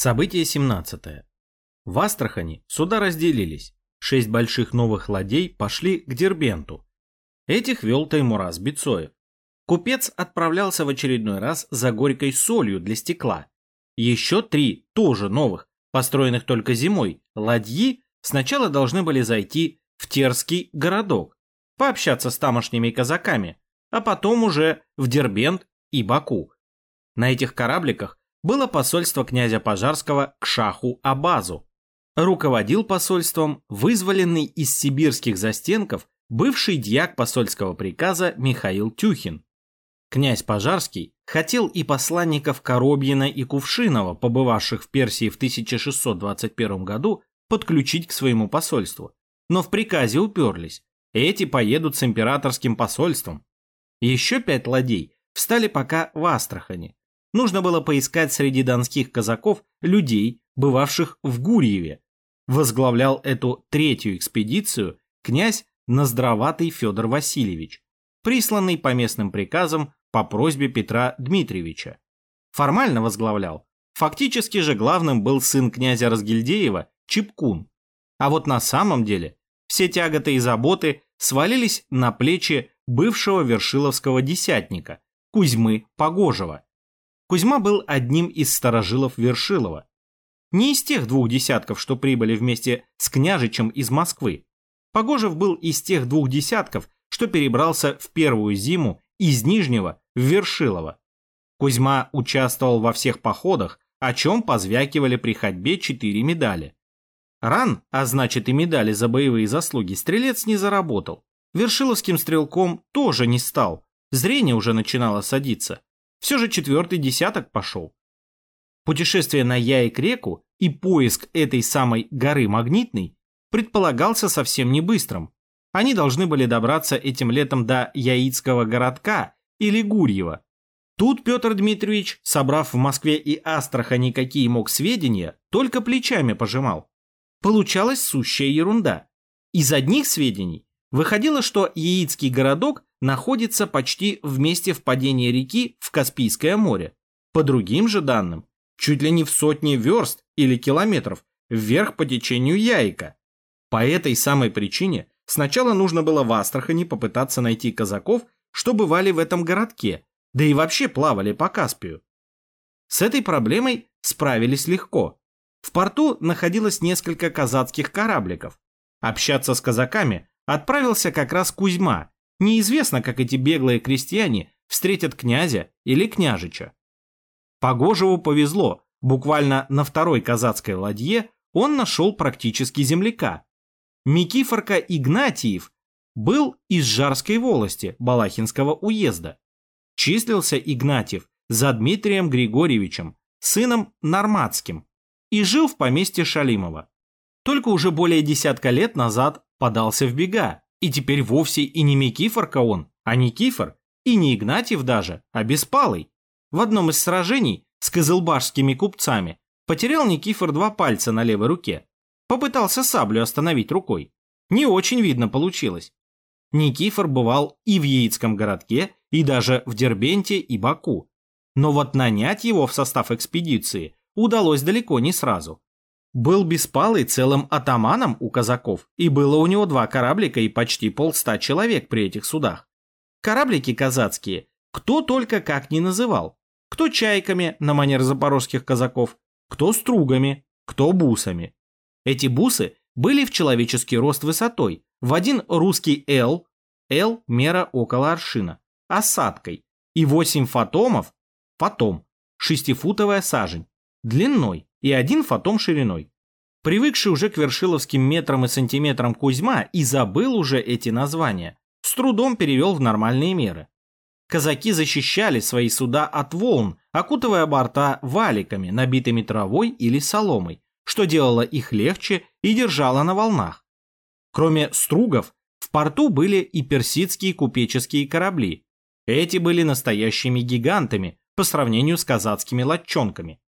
Событие 17. В Астрахани суда разделились. Шесть больших новых ладей пошли к Дербенту. Этих вел Таймураз Бецоев. Купец отправлялся в очередной раз за горькой солью для стекла. Еще три, тоже новых, построенных только зимой, ладьи сначала должны были зайти в Терский городок, пообщаться с тамошними казаками, а потом уже в Дербент и Баку. На этих корабликах было посольство князя Пожарского к шаху Абазу. Руководил посольством вызволенный из сибирских застенков бывший дьяк посольского приказа Михаил Тюхин. Князь Пожарский хотел и посланников Коробьина и Кувшинова, побывавших в Персии в 1621 году, подключить к своему посольству. Но в приказе уперлись. Эти поедут с императорским посольством. Еще пять ладей встали пока в Астрахани. Нужно было поискать среди донских казаков людей, бывавших в Гурьеве. Возглавлял эту третью экспедицию князь Ноздроватый Федор Васильевич, присланный по местным приказам по просьбе Петра Дмитриевича. Формально возглавлял. Фактически же главным был сын князя Разгильдеева Чипкун. А вот на самом деле все тяготы и заботы свалились на плечи бывшего вершиловского десятника Кузьмы Погожева – Кузьма был одним из старожилов Вершилова. Не из тех двух десятков, что прибыли вместе с княжичем из Москвы. Погожев был из тех двух десятков, что перебрался в первую зиму из Нижнего в Вершилово. Кузьма участвовал во всех походах, о чем позвякивали при ходьбе четыре медали. Ран, а значит и медали за боевые заслуги, стрелец не заработал. Вершиловским стрелком тоже не стал, зрение уже начинало садиться. Все же четвертый десяток пошел. Путешествие на Яик-реку и поиск этой самой горы Магнитной предполагался совсем не быстрым. Они должны были добраться этим летом до Яицкого городка или Гурьева. Тут Петр Дмитриевич, собрав в Москве и Астрахани какие мог сведения, только плечами пожимал. Получалась сущая ерунда. Из одних сведений выходило, что Яицкий городок находится почти в месте впадения реки в Каспийское море. По другим же данным, чуть ли не в сотни верст или километров вверх по течению Яйка. По этой самой причине сначала нужно было в Астрахани попытаться найти казаков, что бывали в этом городке, да и вообще плавали по Каспию. С этой проблемой справились легко. В порту находилось несколько казацких корабликов. Общаться с казаками отправился как раз Кузьма, Неизвестно, как эти беглые крестьяне встретят князя или княжича. Погожеву повезло, буквально на второй казацкой ладье он нашел практически земляка. Микифорка Игнатиев был из Жарской волости Балахинского уезда. Числился Игнатьев за Дмитрием Григорьевичем, сыном Норматским, и жил в поместье Шалимова. Только уже более десятка лет назад подался в бега, и теперь вовсе и не Микифорка он, а Никифор, и не Игнатьев даже, а Беспалый. В одном из сражений с козылбашскими купцами потерял Никифор два пальца на левой руке. Попытался саблю остановить рукой. Не очень видно получилось. Никифор бывал и в Яицком городке, и даже в Дербенте и Баку. Но вот нанять его в состав экспедиции удалось далеко не сразу был Беспалый целым атаманом у казаков, и было у него два кораблика и почти полста человек при этих судах. Кораблики казацкие кто только как не называл. Кто чайками на манер запорожских казаков, кто стругами, кто бусами. Эти бусы были в человеческий рост высотой, в один русский «Л», «Л» мера около аршина, осадкой, и восемь фотомов, фотом, шестифутовая сажень, длиной и один фотом шириной. Привыкший уже к вершиловским метрам и сантиметрам Кузьма и забыл уже эти названия, с трудом перевел в нормальные меры. Казаки защищали свои суда от волн, окутывая борта валиками, набитыми травой или соломой, что делало их легче и держало на волнах. Кроме стругов, в порту были и персидские купеческие корабли. Эти были настоящими гигантами по сравнению с казацкими латчонками.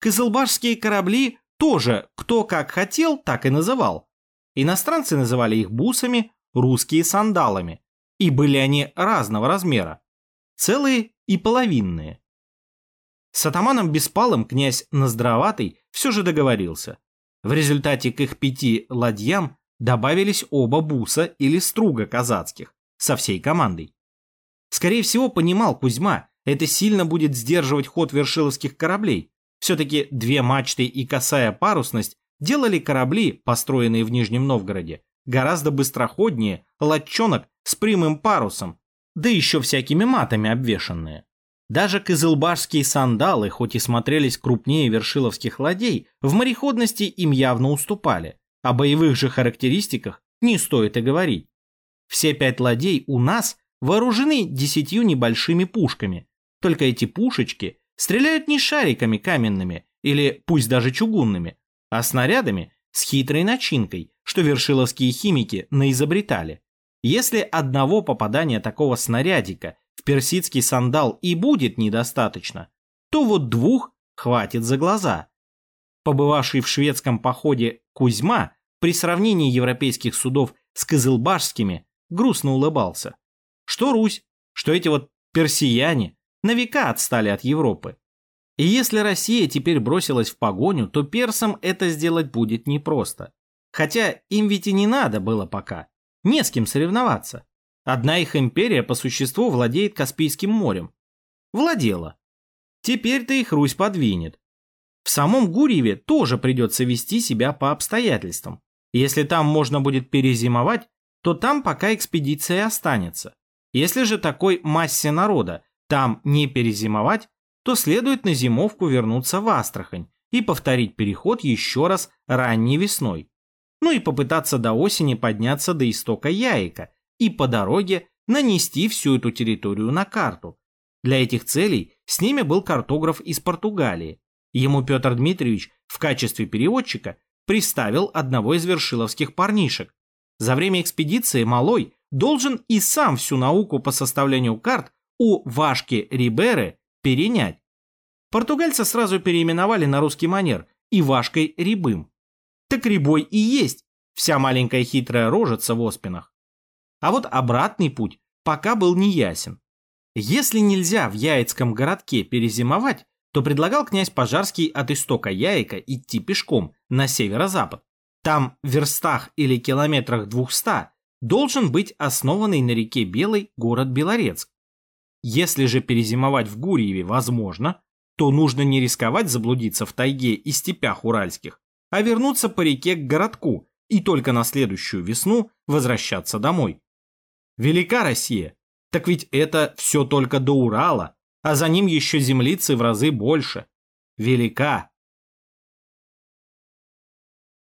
Кызылбашские корабли тоже кто как хотел, так и называл. Иностранцы называли их бусами, русские сандалами. И были они разного размера. Целые и половинные. С атаманом Беспалым князь Ноздроватый все же договорился. В результате к их пяти ладьям добавились оба буса или струга казацких со всей командой. Скорее всего, понимал Кузьма, это сильно будет сдерживать ход вершиловских кораблей. Все-таки две мачты и косая парусность делали корабли, построенные в Нижнем Новгороде, гораздо быстроходнее лодчонок с прямым парусом, да еще всякими матами обвешанные. Даже кызылбашские сандалы, хоть и смотрелись крупнее вершиловских ладей, в мореходности им явно уступали. О боевых же характеристиках не стоит и говорить. Все пять ладей у нас вооружены десятью небольшими пушками. Только эти пушечки стреляют не шариками каменными или пусть даже чугунными, а снарядами с хитрой начинкой, что вершиловские химики наизобретали. Если одного попадания такого снарядика в персидский сандал и будет недостаточно, то вот двух хватит за глаза. Побывавший в шведском походе Кузьма при сравнении европейских судов с кызылбашскими грустно улыбался. Что Русь, что эти вот персияне на века отстали от Европы. И если Россия теперь бросилась в погоню, то персам это сделать будет непросто. Хотя им ведь и не надо было пока. Не с кем соревноваться. Одна их империя по существу владеет Каспийским морем. Владела. Теперь-то их Русь подвинет. В самом Гурьеве тоже придется вести себя по обстоятельствам. Если там можно будет перезимовать, то там пока экспедиция останется. Если же такой массе народа там не перезимовать, то следует на зимовку вернуться в Астрахань и повторить переход еще раз ранней весной. Ну и попытаться до осени подняться до истока Яика и по дороге нанести всю эту территорию на карту. Для этих целей с ними был картограф из Португалии. Ему Петр Дмитриевич в качестве переводчика приставил одного из вершиловских парнишек. За время экспедиции Малой должен и сам всю науку по составлению карт у Вашки Риберы перенять. Португальца сразу переименовали на русский манер и Вашкой Рибым. Так Рибой и есть вся маленькая хитрая рожица в оспинах. А вот обратный путь пока был неясен. Если нельзя в Яицком городке перезимовать, то предлагал князь Пожарский от истока Яйка идти пешком на северо-запад. Там в верстах или километрах двухста должен быть основанный на реке Белой город Белорецк. Если же перезимовать в Гурьеве возможно, то нужно не рисковать заблудиться в тайге и степях уральских, а вернуться по реке к городку и только на следующую весну возвращаться домой. Велика Россия, так ведь это все только до Урала, а за ним еще землицы в разы больше. Велика,